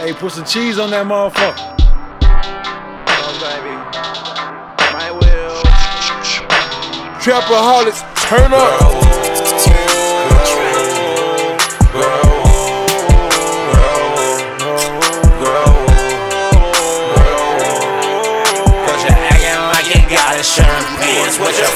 Hey, put some cheese on that motherfucker. Oh, Trapaholics, turn up. Girl. Insurance, bitch, your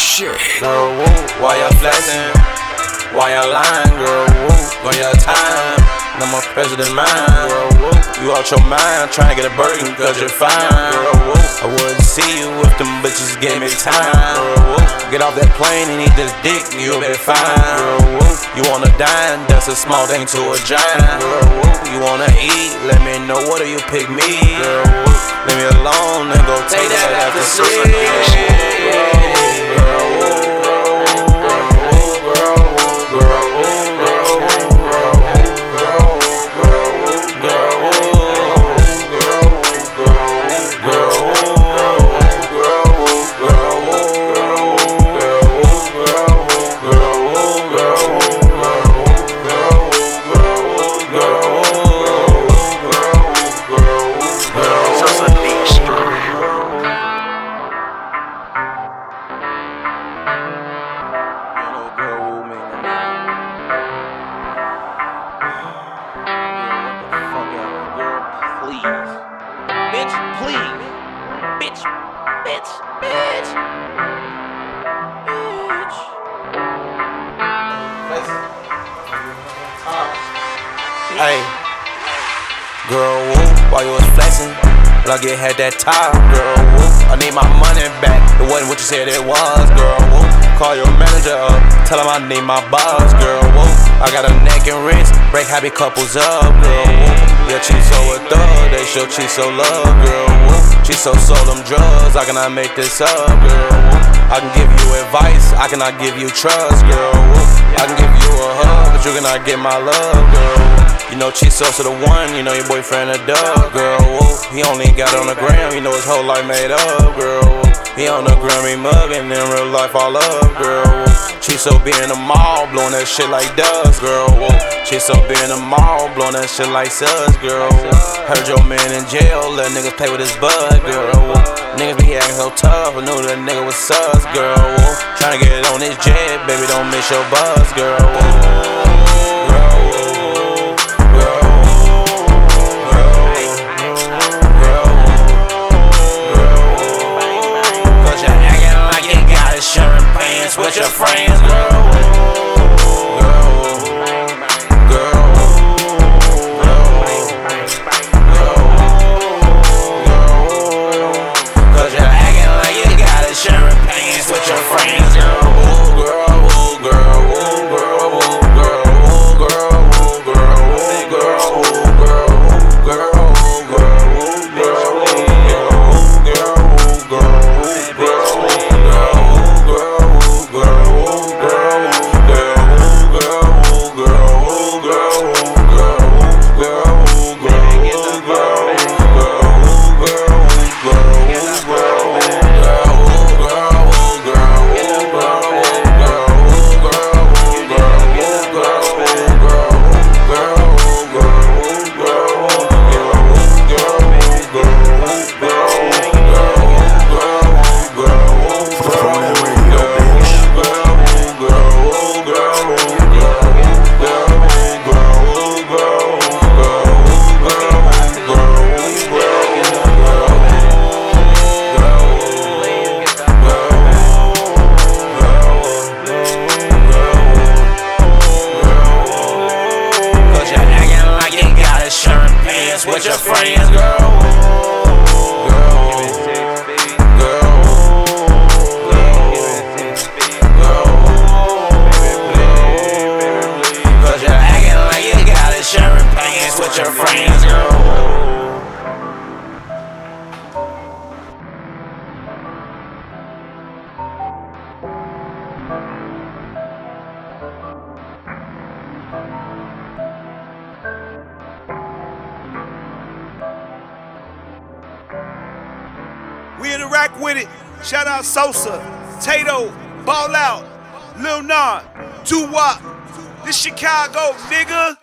Shit. Girl, woo, why you flexing? Why you lying, girl? Woo, on your time. No more president mine, girl. Woo, you out your mind trying to get a burden cause you're fine, girl. Woo, I wouldn't see you if them bitches gave me time, girl. Woo, get off that plane and eat this dick, you'll be fine, girl. Woo, you wanna dine, that's a small thing to a giant, girl. Woo, you wanna eat, let me know what do you pick me, girl. Woo, leave me alone and go take, that after six. please. Bitch, bitch, bitch. Bitch. Hey, girl, whoop, while you was flexing, like it had that time, girl, whoop. I need my money back, it wasn't what you said it was, girl, whoop. Call your manager up, tell him I need my boss, girl, whoop. I got a neck and wrist, break happy couples up, girl, whoop. Yeah, she so a thug, they show she so love, girl. Woo. She so sold them drugs, I cannot make this up, girl. Woo. I can give you advice, I cannot give you trust, girl. Woo. I can give you a hug, but you cannot get my love, girl. You know she so to the one, you know your boyfriend a dub, girl. Woo. He only got on the gram, you know his whole life made up, girl. Woo. He on the Grammy mug and in real life I love, girl. She so be in the mall, blowing that shit like dust, girl. She so be in the mall, blowing that shit like sus, girl. Heard your man in jail, let niggas play with his bud, girl. Niggas be acting so tough, I knew that nigga was sus, girl. Tryna get on this jet, baby, don't miss your buzz, girl. Whoa. We in with it. Shout out Sosa, Tadoe, Ball Out, Lil Nas, Doo Wop. This Chicago, nigga.